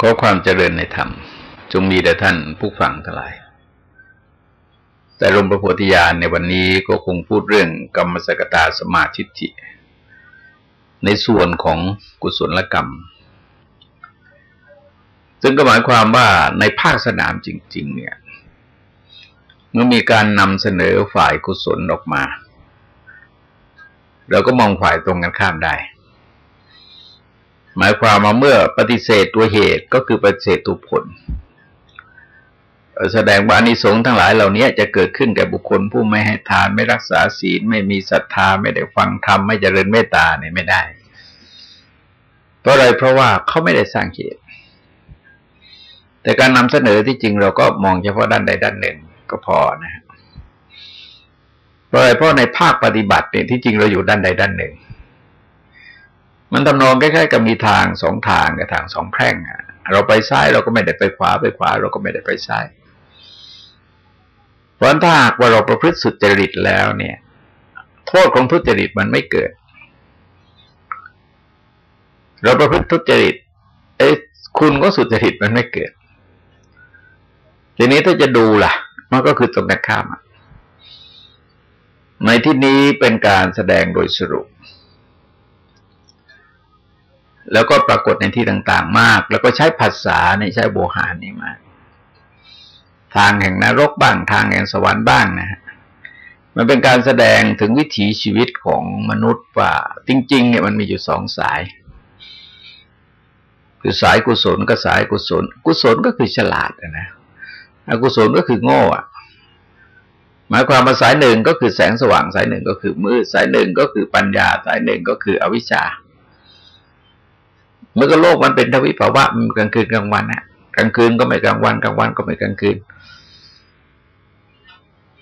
ขอความเจริญในธรรม จงมีแด่ท่านผู้ฟังทั้งหลาย แต่ลมประโพธิญาณในวันนี้ก็คงพูดเรื่องกรรมสกตาสมาธิจิ ในส่วนของกุศลกรรม ซึ่งก็หมายความว่าในภาคสนามจริง ๆ เนี่ยเมื่อมีการนำเสนอฝ่ายกุศลออกมา เราก็มองฝ่ายตรงกันข้ามได้ หมายความมาเมื่อปฏิเสธตัวเหตุก็คือปฏิเสธตัวผล แสดงว่าอนิสงส์ทั้งหลายเหล่านี้จะเกิดขึ้นแก่บุคคลผู้ไม่ให้ทานไม่รักษาศีล ไม่มีศรัทธาไม่ได้ฟังธรรมไม่เจริญเมตตาเนี่ยไม่ได้ เพราะอะไรเพราะว่าเขาไม่ได้สร้างเหตุ แต่การนำเสนอที่จริงเราก็มองเฉพาะด้านใดด้านหนึ่งก็พอนะเพราะอะไรเพราะในภาคปฏิบัติเนี่ยที่จริงเราอยู่ด้านใดด้านหนึ่ง มันทำนองใกล้ๆกับมีทางสองทางกับทางสองแพร่งเราไปซ้ายเราก็ไม่ได้ไปขวาไปขวา เราก็ไม่ได้ไปซ้ายเพราะถ้าหากว่าเราประพฤติสุจริตแล้วเนี่ย โทษของทุจริตมันไม่เกิด เราประพฤติทุจริตเอ้คุณก็สุจริตมันไม่เกิด ทีนี้ถ้าจะดูล่ะ มันก็คือตรงกันข้ามในที่นี้เป็นการแสดงโดยสรุป แล้วก็ปรากฏในที่ต่างๆ มาก แล้วก็ใช้ภาษาในใช้โบหารนี่มาทางแห่งนรกบ้างทางแห่งสวรรค์บ้างนะฮะมันเป็นการแสดงถึงวิถีชีวิตของมนุษย์ว่า จริง ๆ เนี่ยมันมีอยู่สองสาย คือสายกุศลกับสายกุศล กุศลก็คือฉลาดนะอกุศลก็คือโง่อะหมายความว่าสายหนึ่งก็คือแสงสว่างสายหนึ่งก็คือมืดสายหนึ่งก็คือปัญญา สายหนึ่งก็คืออวิชชา มื่อก็โลกมันเป็นทวิภาวะมันกลางคืนกลางวันนะกลางคืนก็ไม่กลางวันกลางวันก็ไม่กลางคืน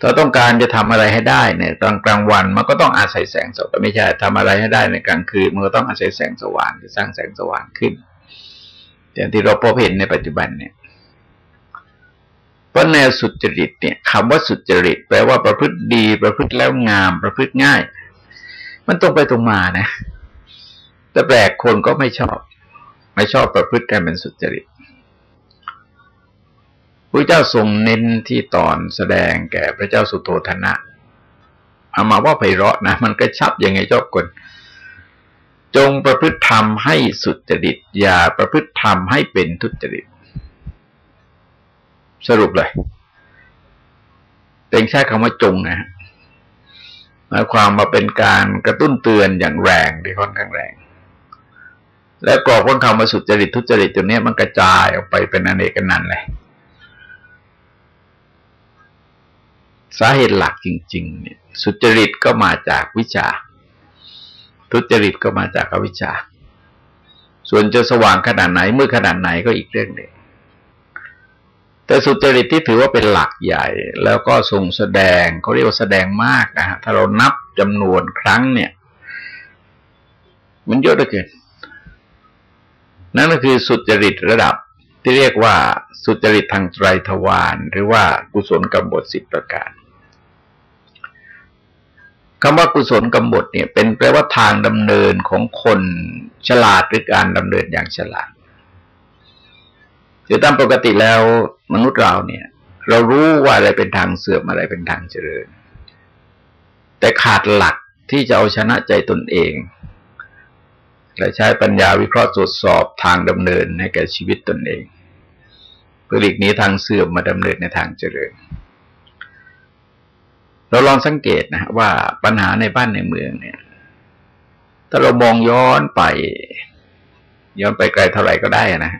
ถ้าต้องการจะทำอะไรให้ได้เนี่ยตอนกลางวันมันก็ต้องอาศัยแสงสว่างไม่ใช่ทำอะไรให้ได้ในกลางคืนมันก็ต้องอาศัยแสงสว่างจะสร้างแสงสว่างขึ้นอย่างที่เราพบเห็นในปัจจุบันเนี่ยเพราะแนวสุจริตเนี่ยคำว่าสุจริต แปลว่าประพฤติดี ประพฤติแล้วงาม ประพฤติง่าย มันตรงไปตรงมานะ แต่แปลกคนก็ไม่ชอบ ไม่ชอบประพฤติกันเป็นสุจริตพระเจ้าทรงเน้นที่ตอนแสดงแก่พระเจ้าสุโธธนะเอามาว่าไพเราะนะมันกระชับยังไงเจ้ากนจงประพฤติธรรมให้สุจริต อย่าประพฤติธรรมให้เป็นทุจริต สรุปเลยเป็นใช้คำว่าจงนะหมายความมาเป็นการกระตุ้นเตือนอย่างแรงที่ค่อนข้างแรง แล้วกรอบของคำว่าสุจริตทุจริตตัวนี้มันกระจายออกไปเป็นอเนกนันเลยสาเหตุหลักจริง ๆ เนี่ย สุจริตก็มาจากวิชา ทุจริตก็มาจากอวิชชา ส่วนจะสว่างขนาดไหนมื่อขนาดไหนก็อีกเรื่องหนึ่งแต่สุจริตที่ถือว่าเป็นหลักใหญ่ แล้วก็ทรงแสดงเขาเรียกว่าแสดงมากนะฮะถ้าเรานับจำนวนครั้งเนี่ย มันเยอะเหลือเกิน นั่นก็คือสุจริตระดับที่เรียกว่าสุจริตทางไตรทวารหรือว่ากุศลกรรมบทสิบประการคำว่ากุศลกรรมบทเนี่ย เป็นแปลว่าทางดำเนินของคนฉลาดหรือการดำเนินอย่างฉลาดคือตามปกติแล้วมนุษย์เราเนี่ย เรารู้ว่าอะไรเป็นทางเสื่อมอะไรเป็นทางเจริญ แต่ขาดหลักที่จะเอาชนะใจตนเอง และใช้ปัญญาวิเคราะห์ตรวจสอบทางดำเนินให้แก่ชีวิตตนเองเพื่อหลีกนี้ทางเสื่อมมาดำเนินในทางเจริญ เราลองสังเกตนะว่าปัญหาในบ้านในเมืองเนี่ยถ้าเรามองย้อนไป ย้อนไปไกลเท่าไหร่ก็ได้นะ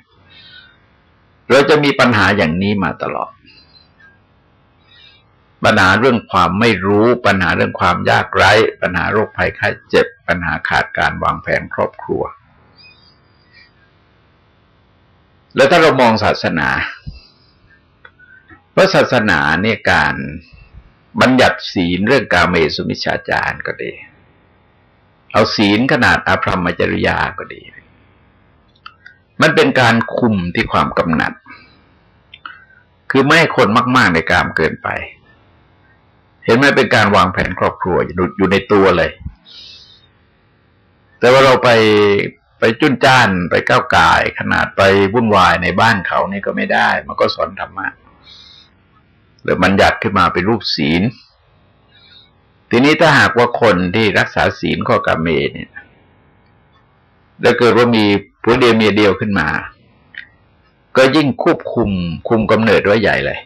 เราจะมีปัญหาอย่างนี้มาตลอด ปัญหาเรื่องความไม่รู้ปัญหาเรื่องความยากไร้ ปัญหาโรคภัยไข้เจ็บ ปัญหาขาดการวางแผนครอบครัว แล้วถ้าเรามองศาสนาเพราะศาสนาเนี่ยการบัญญัติศีลเรื่องกาเมสุมิชาจารก็ดี เอาศีลขนาดอภรรมจริยาก็ดี มันเป็นการคุมที่ความกำหนัด คือไม่ให้คนมาก ๆ ในกามเกินไป เห็นไหมเป็นการวางแผนครอบครัวอยู่ในตัวเลย แต่ว่าเราไปไปจุนจ้านไปก้าวกาย ขนาดไปวุ่นวายในบ้านเขานี่ก็ไม่ได้ มันก็สอนธรรมะหรือมันหยัดขึ้นมาเป็นรูปศีล ทีนี้ถ้าหากว่าคนที่รักษาศีลข้อกรรมเมเนี่ยแล้วเกิดว่ามีผัวเดียวเมียเดียวขึ้นมา ก็ยิ่งควบคุมคุมกำเนิดไว้ใหญ่เลย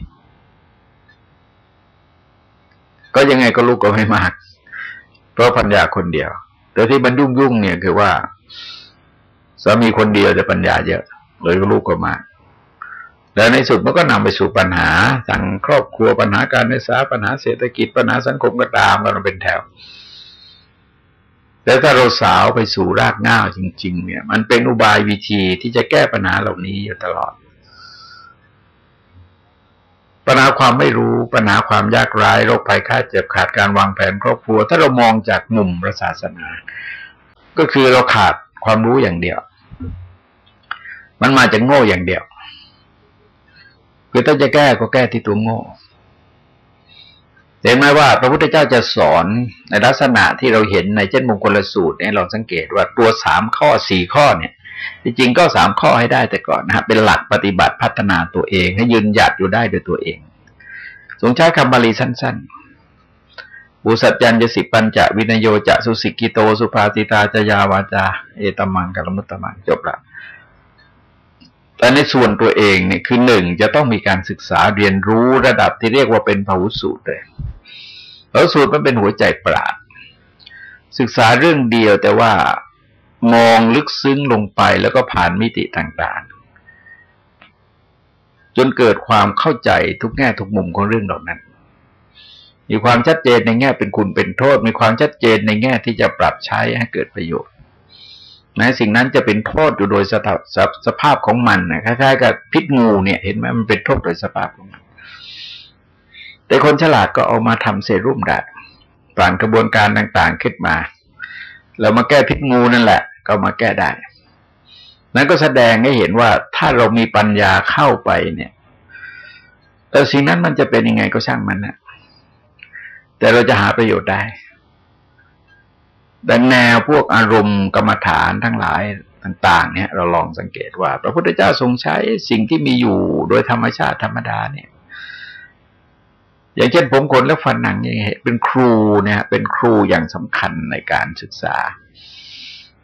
ก็ยังไงก็ลูกก็ไม่มาก เพราะปัญญาคนเดียว แต่ที่มันยุ่งยุ่งเนี่ยคือว่าสามีคนเดียวจะปัญญาเยอะเลยก็ลูกก็มากแล้วในสุดมันก็นำไปสู่ปัญหาทางครอบครัวปัญหาการศึกษาปัญหาเศรษฐกิจปัญหาสังคมก็ตามกันเป็นแถวแล้วถ้าเราสาวไปสู่รากง่าจริง ๆ เนี่ย มันเป็นอุบายวิธีที่จะแก้ปัญหาเหล่านี้อยู่ตลอด ปัญหาความไม่รู้ปัญหาความยากร้โรคภัยค่าเจ็บขาดการวางแผนครอบครัว ถ้าเรามองจากมุมพระศาสนา ก็คือเราขาดความรู้อย่างเดียว มันมาจากโง่อย่างเดียวคือถ้าจะแก้ก็แก้ที่ตัวโง่เห็นไหมว่าพระพุทธเจ้าจะสอนในลักษณะที่เราเห็นในเช่นมงคลสูตรเนี่ยเราสังเกตว่าตัวสามข้อสี่ข้อเนี่ย จริงๆก็สามข้อให้ได้แต่ก่อนนะครับเป็นหลักปฏิบัติพัฒนาตัวเอง ให้ยืนหยัดอยู่ได้โดยตัวเอง ทรงใช้คำบาลีสั้นๆบุสัจจันยสิปัญจะวินโยจะสุสิกิโต สุภาติตาจยาวาจา เอตมังกัลมุตตมังจบละแต่ในส่วนตัวเองเนี่ยคือหนึ่งจะต้องมีการศึกษาเรียนรู้ระดับที่เรียกว่าเป็นภาวสูตรเลยภาวสูตรมันเป็นหัวใจปราดศึกษาเรื่องเดียวแต่ว่า มองลึกซึ้งลงไปแล้วก็ผ่านมิติต่างๆ จนเกิดความเข้าใจทุกแง่ทุกมุมของเรื่องเหล่านั้น มีความชัดเจนในแง่เป็นคุณเป็นโทษ มีความชัดเจนในแง่ที่จะปรับใช้ให้เกิดประโยชน์แม้สิ่งนั้นจะเป็นโทษอยู่โดยสภาพสภาพของมันนะคล้ายๆกับพิษงูเนี่ยเห็นไหมมันเป็นโทษโดยสภาพของมัน แต่คนฉลาดก็เอามาทำเซรุ่มได้ผ่านกระบวนการต่างๆขึ้นมาเรามาแก้พิษงูนั่นแหละ ก็มาแก้ได้ นั้นก็แสดงให้เห็นว่าถ้าเรามีปัญญาเข้าไปเนี่ยแต่สิ่งนั้นมันจะเป็นยังไงก็ช่างมันนะแต่เราจะหาประโยชน์ได้แต่แนวพวกอารมณ์กรรมฐานทั้งหลายต่าง ๆ เนี่ย เราลองสังเกตว่า พระพุทธเจ้าทรงใช้สิ่งที่มีอยู่โดยธรรมชาติธรรมดาเนี่ย อย่างเช่นผมขนและฟันหนังอย่างเงี้ยเป็นครูเนี่ย เป็นครูอย่างสำคัญในการศึกษา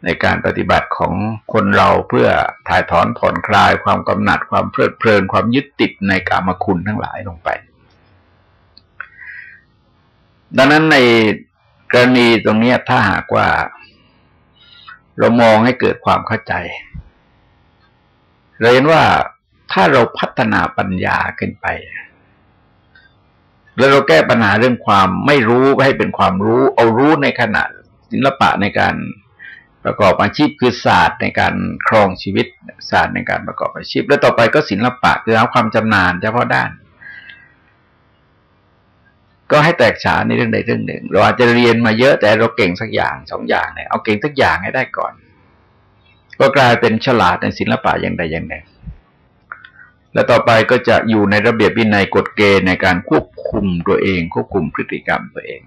ในการปฏิบัติของคนเราเพื่อถ่ายถอนผ่อนคลายความกำหนัดความเพลิดเพลินความยึดติดในกามคุณทั้งหลายลงไป ดังนั้นในกรณีตรงนี้ถ้าหากว่า เรามองให้เกิดความเข้าใจเราเห็นว่าถ้าเราพัฒนาปัญญาขึ้นไป แล้วเราแก้ปัญหาเรื่องความไม่รู้ให้เป็นความรู้ เอารู้ในขณะศิลปะในการ ประกอบอาชีพคือศาสตร์ในการครองชีวิตศาสตร์ในการประกอบอาชีพ แล้วต่อไปก็ศิลปะคือเอาความจำนานเฉพาะด้าน ก็ให้แตกฉานในเรื่องใดเรื่องหนึ่ง เราอาจจะเรียนมาเยอะแต่เราเก่งสักอย่างสองอย่างเนี่ยเอาเก่งสักอย่างให้ได้ก่อน ก็กลายเป็นฉลาดในศิลปะอย่างใดอย่างหนึ่งแล้วต่อไปก็จะอยู่ในระเบียบวินัยกฎเกณฑ์ในการควบคุมตัวเองควบคุมพฤติกรรมตัวเอง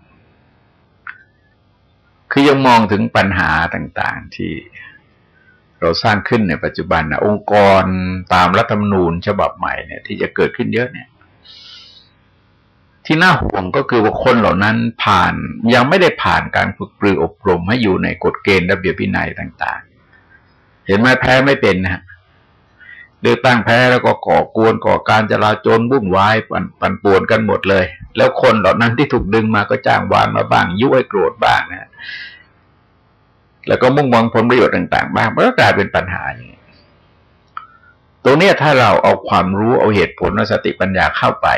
คือยังมองถึงปัญหาต่างๆที่เราสร้างขึ้นในปัจจุบันนะองค์กรตามรัฐธรรมนูญฉบับใหม่เนี่ย ที่จะเกิดขึ้นเยอะเนี่ย ที่น่าห่วงก็คือว่าคนเหล่านั้นผ่านยังไม่ได้ผ่านการฝึกปรืออบรมให้อยู่ในกฎเกณฑ์ระเบียบวินัยต่าง ๆ เห็นไหมแพ้ไม่เป็นนะฮะเลือกตั้งแพ้แล้วก็ก่อกวนก่อการจราจรวุ่นวายปันปันป่วนกันหมดเลย แล้วคนเหล่านั้นที่ถูกดึงมาก็จ้างวานมาบ้างยุให้โกรธบ้างนะ แล้วก็มุ่งมองผลประโยชน์ต่างๆบ้างมันก็กลายเป็นปัญหาอย่างนี้ตรงนี้ถ้าเราเอาความรู้เอาเหตุผลเอาสติปัญญาเข้าไป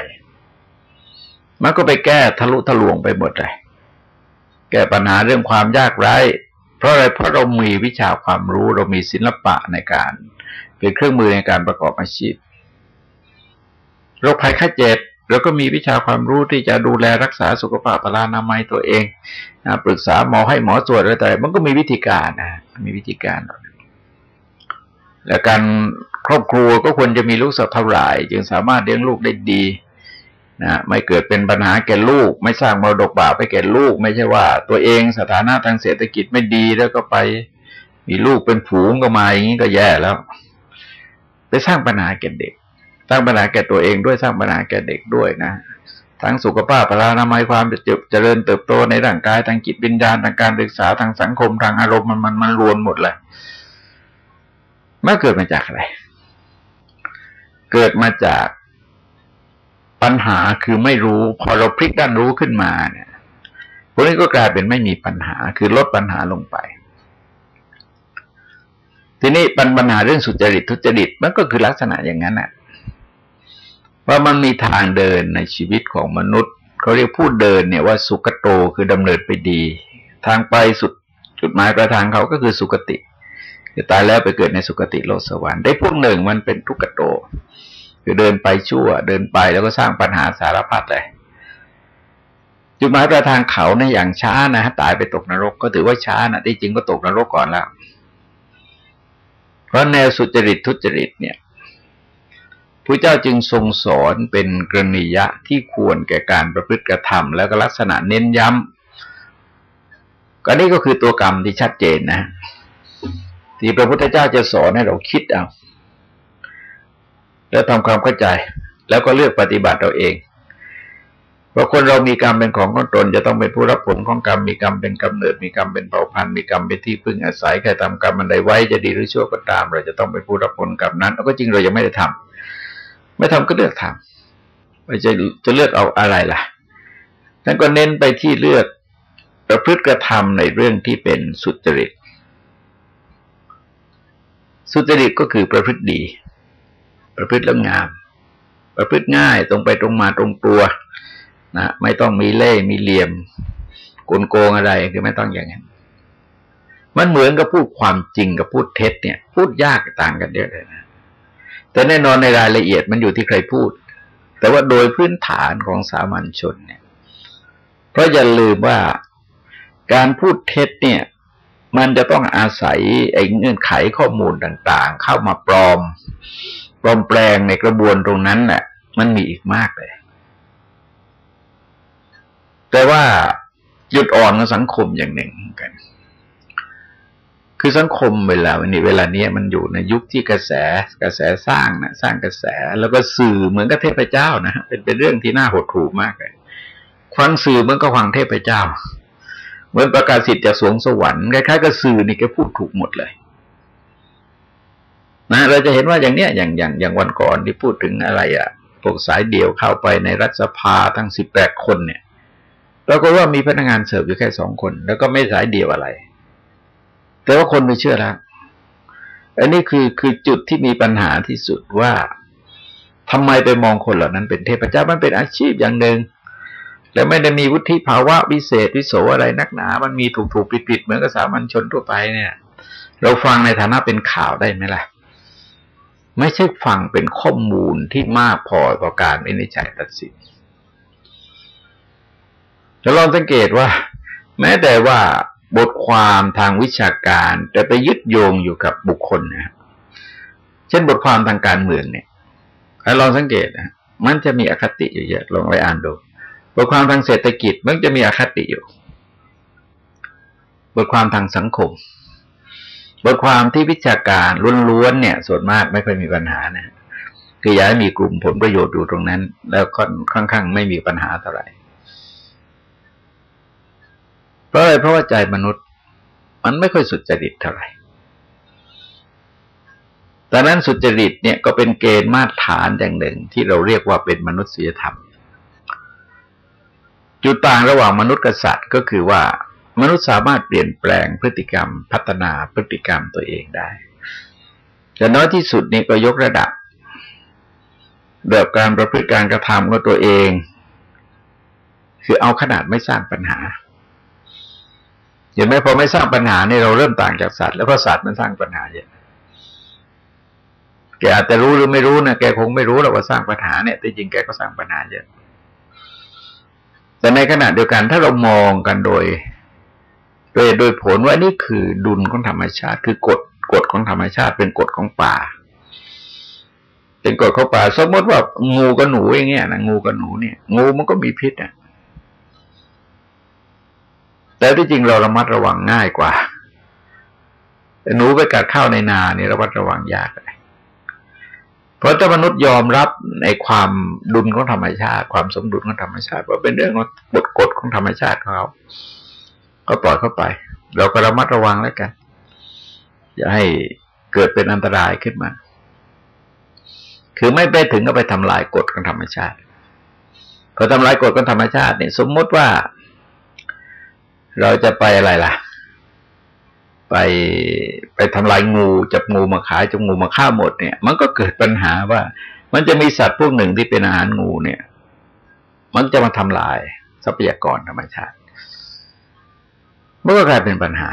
มันก็ไปแก้ทะลุทะลวงไปหมดเลยแก้ปัญหาเรื่องความยากไร้ เพราะอะไรเพราะเรามีวิชาความรู้เรามีศิลปะในการ เป็นเครื่องมือในการประกอบอาชีพโรคภัยไข้เจ็บ เราก็มีวิชาความรู้ที่จะดูแลรักษาสุขภาพพลานามัยตัวเองนะปรึกษาหมอให้หมอตรวจอะไรแต่มันก็มีวิธีการนะมีวิธีการและการครอบครัวก็ควรจะมีลูกสักเท่าไหร่จึงสามารถเลี้ยงลูกได้ดีนะไม่เกิดเป็นปัญหาแก่ลูก ไม่สร้างมรดกบาปไปแก่ลูก ไม่ใช่ว่า ตัวเองสถานะทางเศรษฐกิจไม่ดีแล้วก็ไป มีลูกเป็นผูงก็มาอย่างนี้ก็แย่แล้ว ไปสร้างปัญหาแก่เด็ก สร้างปัญหาแก่ตัวเองด้วยสร้างปัญหาแก่เด็กด้วยนะทั้งสุขภาพพลานามัยความเจริญเติบโตในร่างกายทางจิตวิญญาณทางการศึกษาทางสังคมทางอารมณ์มันมันมันรวมหมดเลยมันเกิดมาจากอะไร เกิดมาจากปัญหาคือไม่รู้ พอเราพลิกด้านรู้ขึ้นมาเนี่ยพวกนี้ก็กลายเป็นไม่มีปัญหา คือลดปัญหาลงไป ทีนี้ปัญหาเรื่องสุจริตทุจริตมันก็คือลักษณะอย่างนั้นแหะ ว่ามันมีทางเดินในชีวิตของมนุษย์เขาเรียกพูดเดินเนี่ยว่าสุกโตคือดำเนินไปดี ทางไปสุดจุดหมายปลายทางเขาก็คือสุกติคือตายแล้วไปเกิดในสุคติโลกสวรรค์ได้พวกหนึ่งมันเป็นทุกขโต คือเดินไปชั่ว เดินไปแล้วก็สร้างปัญหาสารพัดเลยจุดหมายปลายทางเขาในอย่างช้านะฮะตายไปตกนรกก็ถือว่าช้านะที่จริงก็ตกนรกก่อนแล้ว เพราะแนวสุจริตทุจริตเนี่ย ระเจ้าจึงทรงสอนเป็นกรณียะที่ควรแก่การประพฤติกระทำแล้วก็ลักษณะเน้นย้ำก็นี่ก็คือตัวกรรมที่ชัดเจนนะ ที่พระพุทธเจ้าจะสอนให้เราคิดเอา แล้วทำความเข้าใจ แล้วก็เลือกปฏิบัติเราเองเพราะคนเรามีกรรมเป็นของของตนจะต้องเป็นผู้รับผลของกรรมมีกรรมเป็นกำเนิด มีกรรมเป็นเผ่าพันธุ์มีกรรมเป็นที่พึ่งอาศัยใครทำกรรมมันใดไว้จะดีหรือชั่วก็ตาม เราจะต้องเป็นผู้รับผลกรรมนั้นก็จริงเรายังไม่ได้ทำ ไม่ทำก็เลือกทำไม่จะจะเลือกเอาอะไรล่ะท่นก็เน้นไปที่เลือกประพฤติกระทำในเรื่องที่เป็นสุจริต สุจริตก็คือประพฤติดี ประพฤติแล้วงาม ประพฤติง่ายตรงไปตรงมาตรงตัวนะไม่ต้องมีเล่มีเหลี่ยมกลโกงอะไรคือไม่ต้องอย่างนั้นมันเหมือนกับพูดความจริงกับพูดเท็จเนี่ย พูดยากต่างกันเยอะเลยนะ แต่แน่นอนในรายละเอียดมันอยู่ที่ใครพูด แต่ว่าโดยพื้นฐานของสามัญชนเนี่ยเพราะอย่าลืมว่าการพูดเท็จเนี่ย มันจะต้องอาศัยไอ้เงื่อนไขข้อมูลต่างๆ เข้ามาปลอม ปลอมแปลงในกระบวนตรงนั้นแหละมันมีอีกมากเลย แต่ว่าจุดอ่อนของสังคมอย่างหนึ่งกัน คือสังคมเวลาวันนี้เวลาเนี้ยมันอยู่ในยุคที่กระแสกระแสสร้างนะสร้างกระแสแล้วก็สื่อเหมือนกับเทพเจ้านะเป็นเป็นเรื่องที่น่าหดหู่มากเลยฟังสื่อเหมือนกับฟังเทพเจ้า เหมือนประกาศสิทธิ์จากสวงสวรรค์คล้ายๆกับสื่อนี่แกพูดถูกหมดเลย นะ เราจะเห็นว่าอย่างเนี้ยอย่างอย่างอย่างวันก่อนที่พูดถึงอะไรอะ่ะพวกสายเดี่ยวเข้าไปในรัฐสภาทั้งสิบแปดคนเนี่ยเราก็ว่ามีพนักงานเสิร์ฟอยู่แค่สองคน แล้วก็ไม่สายเดี่ยวอะไร แต่ว่าคนไม่เชื่อแล้วอันนี้คือคือจุดที่มีปัญหาที่สุดว่าทำไมไปมองคนเหล่านั้นเป็นเทพเจ้ามันเป็นอาชีพอย่างหนึ่งแล้วไม่ได้มีวุฒิภาวะวิเศษวิโสอะไรนักหนา มันมีถูกถูกผิดผิดเหมือนกับสามัญชนทั่วไปเนี่ย เราฟังในฐานะเป็นข่าวได้ไหมล่ะ ไม่ใช่ฟังเป็นข้อมูลที่มากพอต่อการวินิจฉัยตัดสินจะลองสังเกตว่า แม้แต่ว่า บทความทางวิชาการ แต่ไปยึดโยงอยู่กับบุคคลนะเช่นบทความทางการเมืองเนี่ยให้ลองสังเกตนะมันจะมีอคติอยู่เยอะลองไปอ่านดู บทความทางเศรษฐกิจมันจะมีอคติอยู่ บทความทางสังคม บทความที่วิชาการล้วนๆเนี่ย ส่วนมากไม่ค่อยมีปัญหานะคือย้ายมีกลุ่มผลประโยชน์อยู่ตรงนั้น แล้วค่อนข้างไม่มีปัญหาเท่าไหร่ เพราะอะไรเพราะว่าใจมนุษย์ มันไม่ค่อยสุจริตเท่าไหร่ดังนั้นสุจริตเนี่ยก็เป็นเกณฑ์มาตรฐานอย่างหนึ่งที่เราเรียกว่าเป็นมนุษยธรรม จุดต่างระหว่างมนุษย์กับสัตว์ก็คือว่ามนุษย์สามารถเปลี่ยนแปลงพฤติกรรม พัฒนาพฤติกรรมตัวเองได้แต่น้อยที่สุดนี่ก็ยกระดับแบบการประพฤติการกระทำของตัวเอง คือเอาขนาดไม่สร้างปัญหา เห็นไหมพอไม่สร้างปัญหาเนี่ยเราเริ่มต่างจากสัตว์แล้วก็สัตว์มันสร้างปัญหาเยอะแกอาจจะรู้หรือไม่รู้นะแกคงไม่รู้หรอกว่าสร้างปัญหาเนี่ยแต่จริงแกก็สร้างปัญหาเยอะแต่ในขณะเดียวกันถ้าเรามองกันโดย โดยโดยผลว่านี่คือดุลของธรรมชาติ คือกฎกฎของธรรมชาติ เป็นกฎของป่า เป็นกฎของป่า สมมติว่างูกับหนูอย่างเงี้ยนะงูกับหนูเนี่ย งูมันก็มีพิษอะ แต่ที่จริงเราระมัดระวังง่ายกว่าแต่หนูไปกัดข้าวในนาเนี่ยระวัดระวังยากเลยเพราะถ้ามนุษย์ยอมรับในความดุลของธรรมชาติ ความสมดุลของธรรมชาติ ว่าเป็นเรื่องของบทกฎของธรรมชาติของเขาก็ปล่อยเข้าไป เราก็ระมัดระวังแล้วกันอย่าให้เกิดเป็นอันตรายขึ้นมา คือไม่ไปถึงก็ไปทำลายกฎของธรรมชาติพอทำลายกฎของธรรมชาติเนี่ยสมมติว่า เราจะไปอะไรล่ะ ไปไปทำลายงูจับงูมาขายจับงูมาฆ่าหมดเนี่ย มันก็เกิดปัญหาว่า มันจะมีสัตว์พวกหนึ่งที่เป็นอาหารงูเนี่ย มันจะมาทำลายทรัพยากรธรรมชาติมันก็กลายเป็นปัญหา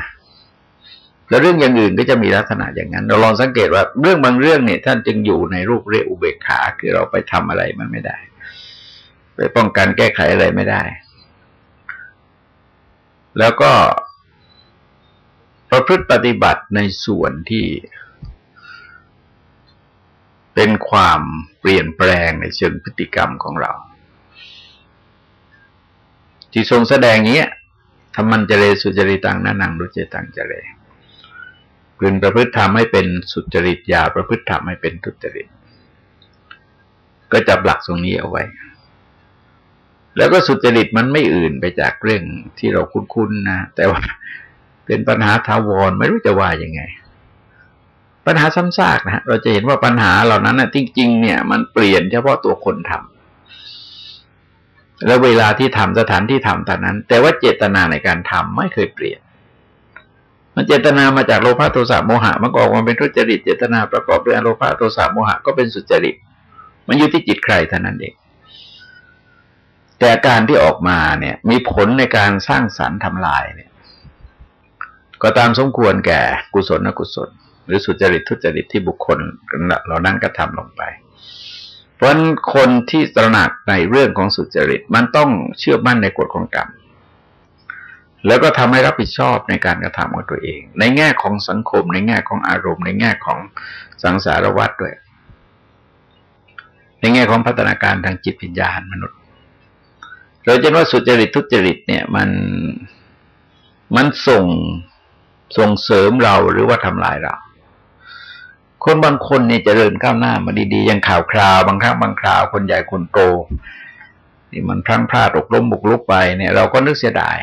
แล้วเรื่องอย่างอื่นก็จะมีลักษณะอย่างนั้น เราลองสังเกตว่าเรื่องบางเรื่องเนี่ยท่านจึงอยู่ในรูปเรียกอุเบกขา คือเราไปทำอะไรมันไม่ได้ ไปป้องกันแก้ไขอะไรไม่ได้ แล้วก็ประพฤติปฏิบัติในส่วนที่เป็นความเปลี่ยนแปลงในเชิงพฤติกรรมของเรา ที่ทรงแสดงเนี้ยธรรมันเจเรสุจริตังนานังรุเจตังเจเรพึงประพฤติธรรมให้เป็นสุจริตยาประพฤติธรรมให้เป็นทุจริต ก็จับหลักตรงนี้เอาไว้ แล้วก็สุจริตมันไม่อื่นไปจากเรื่องที่เราคุ้นๆนะแต่ว่าเป็นปัญหาทาวรไม่รู้จะว่ายังไง ปัญหาซ้ำซากนะเราจะเห็นว่าปัญหาเหล่านั้นนะจริง ๆ เนี่ย มันเปลี่ยนเฉพาะตัวคนทำแล้วเวลาที่ทำสถานที่ทำแต่นั้น แต่ว่าเจตนาในการทำไม่เคยเปลี่ยน มันเจตนามาจากโลภะโทสะโมหะมันก็ออกมาเป็นทุจริตเจตนาประกอบด้วยโลภะโทสะโมหะก็เป็นสุจริต มันอยู่ที่จิตใครเท่านั้นเอง แต่การที่ออกมาเนี่ย มีผลในการสร้างสรรค์ทำลายเนี่ย ก็ตามสมควรแก่กุศลอกุศล หรือสุจริตทุจริตที่บุคคลเรานั่งกระทำลงไป เพราะคนที่ตระหนักในเรื่องของสุจริตมันต้องเชื่อมั่นในกฎของกรรมแล้วก็ทำให้รับผิดชอบในการกระทำของตัวเอง ในแง่ของสังคม ในแง่ของอารมณ์ ในแง่ของสังสารวัฏด้วย ในแง่ของพัฒนาการทางจิตวิญญาณมนุษย์ เราจะว่าสุจริตทุจริตเนี่ย มันมันส่งส่งเสริมเราหรือว่าทำลายเรา คนบางคนเนี่ยจเจริญก้าวหน้ามาดีๆยังข่าวคราวบางครั้งบางคราว คนใหญ่คนโตนี่มันพลั้งพลาดอกล้มบุกลุกไปเนี่ย เราก็นึกเสียดาย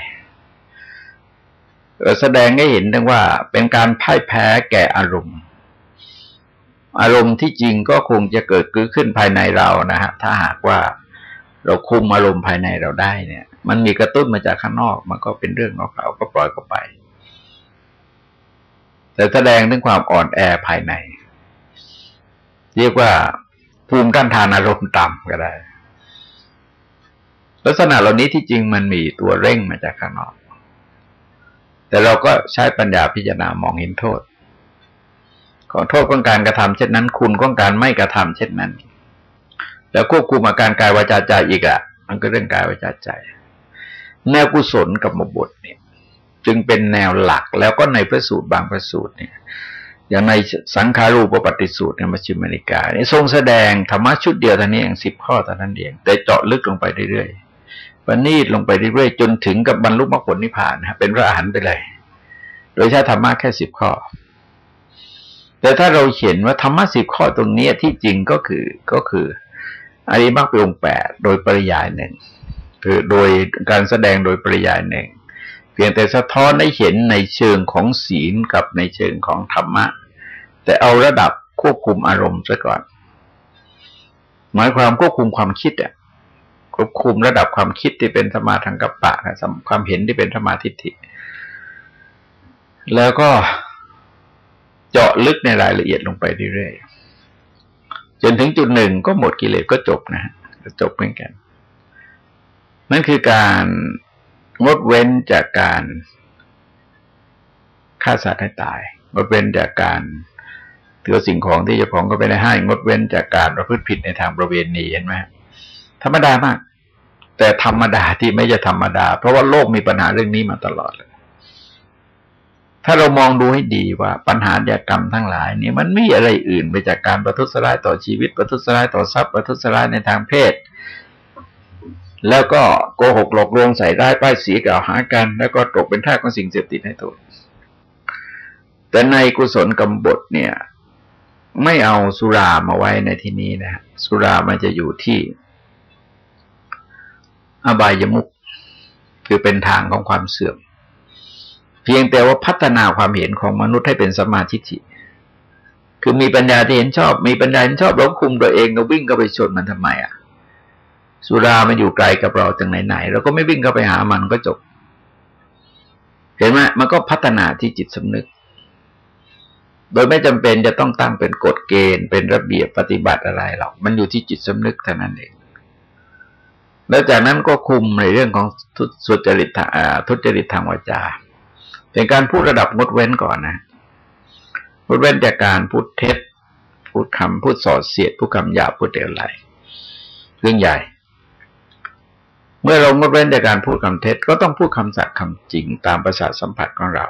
แสดงให้เห็นถึงว่าเป็นการพ่ายแพ้แก่อารมณ์ อารมณ์ที่จริงก็คงจะเกิดขึ้นภายในเรานะฮะถ้าหากว่า เราคุมอารมณ์ภายในเราได้เนี่ย มันมีกระตุ้นมาจากข้างนอก มันก็เป็นเรื่องของเขาก็ปล่อยเขาไป แต่แสดงถึงความอ่อนแอภายใน เรียกว่าภูมิต้านทานอารมณ์ต่ำก็ได้ ลักษณะเหล่านี้ที่จริงมันมีตัวเร่งมาจากข้างนอก แต่เราก็ใช้ปัญญาพิจารณามองเห็นโทษ ของโทษของการกระทำเช่นนั้น คุณของการไม่กระทำเช่นนั้น แล้วควบคุมอาการกายวาจาใจอีกอะ่ะ มันก็เรื่องกายวาจาใจ แนวกุศลกับมบทเนี่ย จึงเป็นแนวหลักแล้วก็ในพระสูตรบางพระสูตรเนี่ยอย่างในสังขารูปปฏิสูตรในมัชฌิมานิกายนี่ทรงแสดงธรรมะชุดเดียวเท่านี้เองสิบข้อเท่านั้นเองแต่เจาะลึกลงไปเรื่อยๆประณีตลงไปเรื่อยๆจนถึงกับบรรลุมรรคผลนิพพานนะเป็นพระอรหันต์ไปเลย โดยใช้ธรรมะแค่สิบข้อ แต่ถ้าเราเห็นว่าธรรมะสิบข้อตรงนี้ที่จริงก็คือก็คือ อริมักเป็นองค์แปดโดยปริยายหนึ่งคือโดยการแสดงโดยปริยายหนึ่งเพียงแต่สะท้อนให้เห็นในเชิงของศีลกับในเชิงของธรรมะ แต่เอาระดับควบคุมอารมณ์ซะก่อน หมายความควบคุมความคิดอะควบคุมระดับความคิดที่เป็นสมาทางกัปปะความเห็นที่เป็นสมาธิิแล้วก็เจาะลึกในรายละเอียดลงไปเรื่อย จนถึงจุดหนึ่งก็หมดกิเลสก็จบนะฮะจบเหมือนกัน นั่นคือการงดเว้นจากการฆ่าสัตว์ให้ตายงดเว้นจากการถือสิ่งของที่เจ้าของก็ไปได้ให้ งดเว้นจากการประพฤติผิดในทางประเวณีเห็นไหมธรรมดามาก แต่ธรรมดาที่ไม่จะธรรมดา เพราะว่าโลกมีปัญหาเรื่องนี้มาตลอดเลย ถ้าเรามองดูให้ดีว่าปัญหาญากรรมทั้งหลายนี่มันไม่อะไรอื่นไปจากการประทุษร้ายต่อชีวิต ประทุษร้ายต่อทรัพย์ประทุษร้ายในทางเพศ แล้วก็โกหกหลอกลวงใส่ร้ายป้ายสีกล่าวหากัน แล้วก็ตกเป็นท่าของสิ่งเสพติดให้ตัวแต่ในกุศลกรรมบทเนี่ย ไม่เอาสุรามาไว้ในที่นี้นะสุรามันจะอยู่ที่ อบายมุกคือเป็นทางของความเสื่อม เพียงแต่ว่าพัฒนาความเห็นของมนุษย์ให้เป็นสมาธิิคือมีปัญญาที่เห็นชอบ มีปัญญาที่ชอบเราคุมตัวเองเราวิ่งเข้าไปชนมันทำไมอะ สุรามันอยู่ไกลกับเราจากไหนๆเราก็ไม่วิ่งเข้าไปหามันก็จบ เห็นไหมมันก็พัฒนาที่จิตสำนึก โดยไม่จำเป็นจะต้องตั้งเป็นกฎเกณฑ์เป็นระเบียบปฏิบัติอะไรหรอกมันอยู่ที่จิตสำนึกเท่านั้นเองแล้วจากนั้นก็คุมในเรื่องของทุจริตทุจริตทางวาจา เป็นการพูดระดับงดเว้นก่อนนะพูดเว้นจากการพูดเท็จ พูดคำพูดสอดเสียดพูดคำหยาบพูดเดวไหลเรื่องใหญ่ เมื่อเรางดเว้นจากการพูดคำเท็จ ก็ต้องพูดคำสัตย์คำจริงตามประสาทสัมผัสของเรา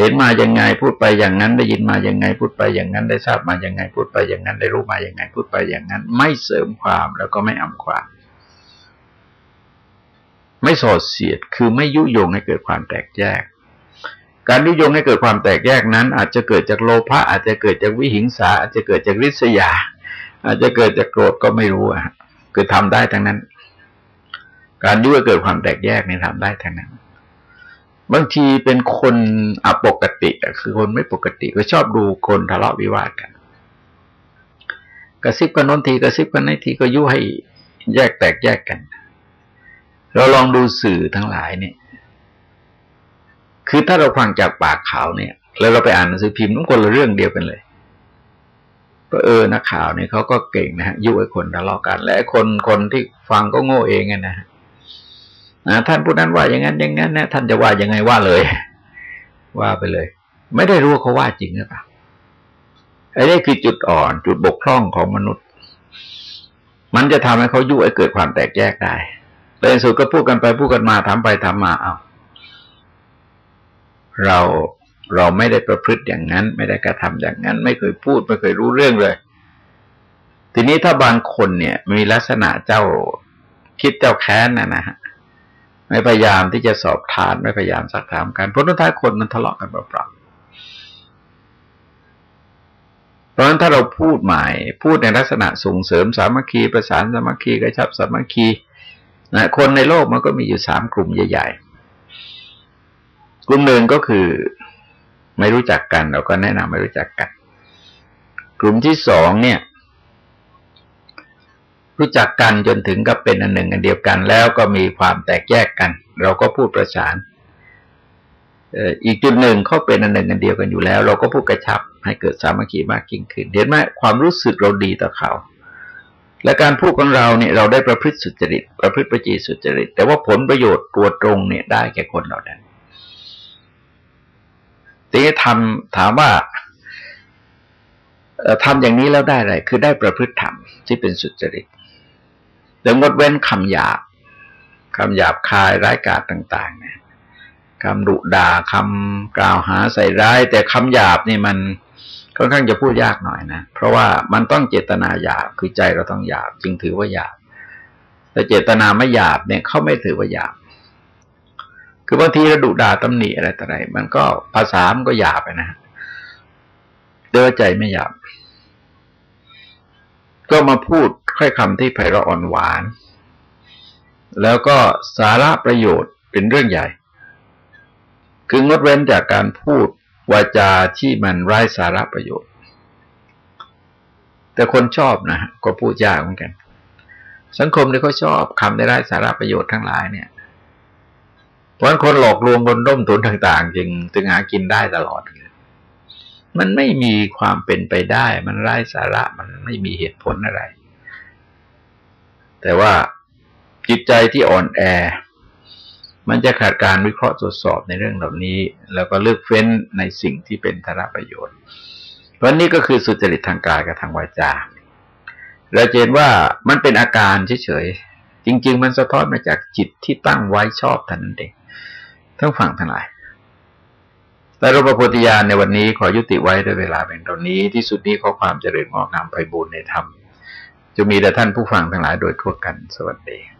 เห็นมาอย่างไงพูดไปอย่างนั้นได้ยินมาอย่างไงพูดไปอย่างนั้นได้ทราบมาอย่างไงพูดไปอย่างนั้นได้รู้มาอย่างไงพูดไปอย่างนั้น ไม่เสริมความแล้วก็ไม่อำความ ไม่สอดเสียดคือไม่ยุยงให้เกิดความแตกแยก การยุยงให้เกิดความแตกแยกนั้น อาจจะเกิดจากโลภะอาจจะเกิดจากวิหิงสา อาจจะเกิดจากริษยา อาจจะเกิดจากโกรธก็ไม่รู้อะคือทำได้ทั้งนั้น การยุให้เกิดความแตกแยกนี่ทำได้ทั้งนั้น บางทีเป็นคนอปกติคือคนไม่ปกติก็ชอบดูคนทะเลาะวิวาทกัน กระซิบกันนนทีกระซิบกันนี้ทีก็ยุให้แยกแตกแยกกัน เราลองดูสื่อทั้งหลายเนี่ย คือถ้าเราฟังจากปากเขาเนี่ย แล้วเราไปอ่านหนังสือพิมพ์ต้องคนละเรื่องเดียวกันเลยก็เออนักข่าวเนี่ยเขาก็เก่งนะฮะยุให้คนทะเลาะกัน และคนคนที่ฟังก็โง่เองนะฮะนะท่านผู้นั้นว่าอย่างนั้นอย่างนั้นนะท่านจะว่ายังไงว่าเลย ว่าไปเลย ไม่ได้รู้ว่าเขาว่าจริงหรือเปล่าไอ้นี่คือจุดอ่อน จุดบกพร่องของมนุษย์ มันจะทำให้เขายุให้เกิดความแตกแยกได้แต่สุดก็พูดกันไปพูดกันมาทำไปทำมาเอา เราเราไม่ได้ประพฤติอย่างนั้น ไม่ได้กระทำอย่างนั้น ไม่เคยพูดไม่เคยรู้เรื่องเลย ทีนี้ถ้าบางคนเนี่ย มีลักษณะเจ้าคิดเจ้าแค้นนะนะฮะไม่พยายามที่จะสอบทานไม่พยายามสักถามกันเพราะท้ายคนมันทะเลาะกันเปล่าเพราะฉะนั้นถ้าเราพูดใหม่ พูดในลักษณะส่งเสริมสามัคคีประสานสามัคคีกระชับสามัคคีนะคนในโลกมันก็มีอยู่สามกลุ่มใหญ่ๆ ลุ่มหนึ่งก็คือไม่รู้จักกัน เราก็แนะนำไม่รู้จักกัน กลุ่มที่สองเนี่ย รู้จักกันจนถึงกับเป็นอันหนึ่งอันเดียวกัน แล้วก็มีความแตกแยกกัน เราก็พูดประสานอีกจุดหนึ่งเขาเป็นอันหนึ่งอันเดียวกันอยู่แล้ว เราก็พูดกระชับให้เกิดสามัคคีมากยิ่งขึ้นเห็นไหมความรู้สึกเราดีต่อเขา และการพูดของเราเนี่ยเราได้ประพฤติสุจริต ประพฤติประจีสุจริต แต่ว่าผลประโยชน์ตัวตรงเนี่ยได้แก่คนเรานั้น ทีนี้ทำถามว่าทำอย่างนี้แล้วได้อะไร คือได้ประพฤติธรรมที่เป็นสุจริตแล้วงดเว้นคำหยาบคำหยาบคายร้ายกาจต่าง ๆ เนี่ยคำดุด่าคำกล่าวหาใส่ร้าย แต่คำหยาบนี่มันค่อนข้างจะพูดยากหน่อยนะ เพราะว่ามันต้องเจตนาหยาบ คือใจเราต้องหยาบ จึงถือว่าหยาบ แต่เจตนาไม่หยาบเนี่ยเขาไม่ถือว่าหยาบ คือบางทีราดุด่าตำหนิอะไรต่ออะไร มันก็ภาษามันก็หยาบไปนะเดือใจไม่หยาบ ก็มาพูดค่อยคำที่ไพเราะอ่อนหวาน แล้วก็สาระประโยชน์เป็นเรื่องใหญ่ คืองดเว้นจากการพูดวาจาที่มันไร้สาระประโยชน์ แต่คนชอบนะก็พูดยากเหมือนกัน สังคมเนี่ยเขาชอบคำได้ไร้สาระประโยชน์ทั้งหลายเนี่ย ราะคนหลอกลวงคนร่มทุนต่าง ๆ จึงจึงหากินได้ตลอด มันไม่มีความเป็นไปได้ มันไร้สาระมันไม่มีเหตุผลอะไร แต่ว่าจิตใจที่อ่อนแอ มันจะขาดการวิเคราะห์ตรวจสอบในเรื่องเหล่านี้ แล้วก็เลือกเฟ้นในสิ่งที่เป็นธารประโยชน์เพราะนี้ก็คือสุจริตทางกายกับทางวาจาเราเห็นว่ามันเป็นอาการเฉยๆจริง ๆ มันสะท้อนมาจากจิตที่ตั้งไว้ชอบท่านั้นเอง ท่านฟังทั้งหลายแต่รูปโพธิญาณในวันนี้ขอยุติไว้ด้วยเวลาเป็นตอนนี้ที่สุดนี้ขอความเจริญงอกงามไปบูรณนธรรมจะมีแต่ท่านผู้ฟังทั้งหลายโดยทั่วกันสวัสดี